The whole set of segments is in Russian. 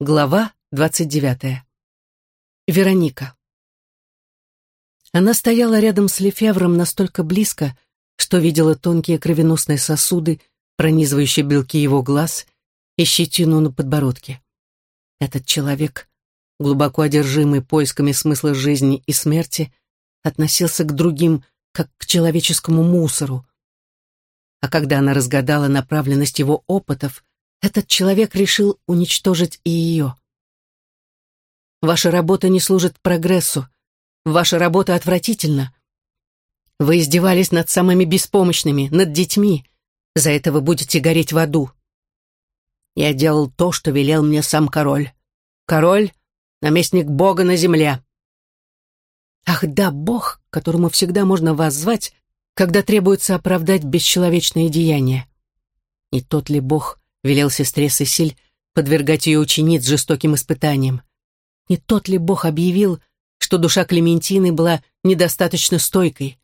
Глава двадцать девятая. Вероника. Она стояла рядом с Лефевром настолько близко, что видела тонкие кровеносные сосуды, пронизывающие белки его глаз и щетину на подбородке. Этот человек, глубоко одержимый поисками смысла жизни и смерти, относился к другим, как к человеческому мусору. А когда она разгадала направленность его опытов, этот человек решил уничтожить и ее. Ваша работа не служит прогрессу. Ваша работа отвратительна. Вы издевались над самыми беспомощными, над детьми. За это вы будете гореть в аду. Я делал то, что велел мне сам король. Король — наместник Бога на земле. Ах да, Бог, которому всегда можно воззвать, когда требуется оправдать бесчеловечные деяния. Не тот ли Бог, велел сестре Сесиль подвергать ее учениц жестоким испытаниям. Не тот ли Бог объявил, что душа Клементины была недостаточно стойкой?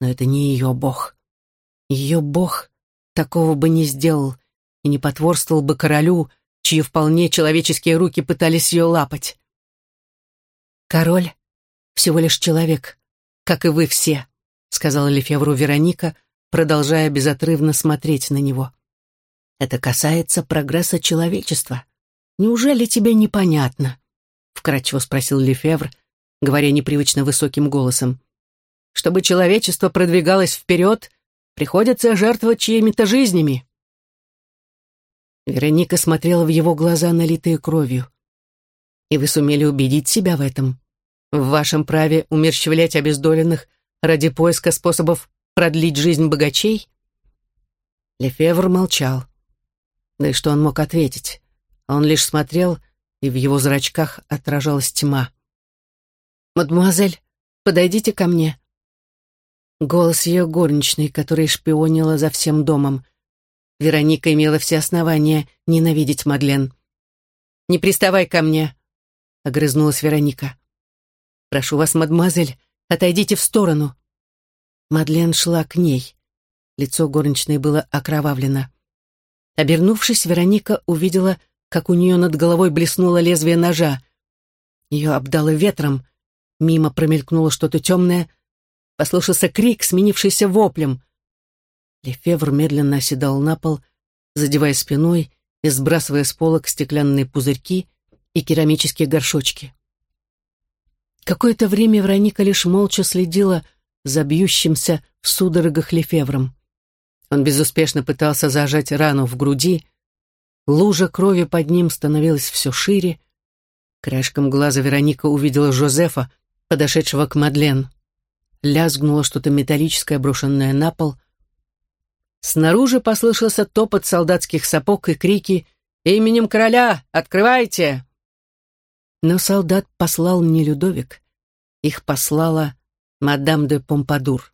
Но это не ее Бог. Ее Бог такого бы не сделал и не потворствовал бы королю, чьи вполне человеческие руки пытались ее лапать. «Король всего лишь человек, как и вы все», сказала Лефевру Вероника, продолжая безотрывно смотреть на него. Это касается прогресса человечества. Неужели тебе непонятно? Вкратчиво спросил Лефевр, говоря непривычно высоким голосом. Чтобы человечество продвигалось вперед, приходится жертвовать чьими-то жизнями. Вероника смотрела в его глаза, налитые кровью. И вы сумели убедить себя в этом. В вашем праве умерщвлять обездоленных ради поиска способов продлить жизнь богачей? Лефевр молчал. Да и что он мог ответить? Он лишь смотрел, и в его зрачках отражалась тьма. «Мадемуазель, подойдите ко мне». Голос ее горничной, которая шпионила за всем домом. Вероника имела все основания ненавидеть Мадлен. «Не приставай ко мне», — огрызнулась Вероника. «Прошу вас, мадемуазель, отойдите в сторону». Мадлен шла к ней. Лицо горничной было окровавлено. Обернувшись, Вероника увидела, как у нее над головой блеснуло лезвие ножа. Ее обдало ветром, мимо промелькнуло что-то темное, послушался крик, сменившийся воплем. Лефевр медленно оседал на пол, задевая спиной и сбрасывая с полок стеклянные пузырьки и керамические горшочки. Какое-то время Вероника лишь молча следила за бьющимся в судорогах Лефевром. Он безуспешно пытался зажать рану в груди. Лужа крови под ним становилась все шире. Краешком глаза Вероника увидела Жозефа, подошедшего к Мадлен. Лязгнуло что-то металлическое, брошенное на пол. Снаружи послышался топот солдатских сапог и крики «Именем короля! Открывайте!» Но солдат послал не Людовик. Их послала мадам де Помпадур.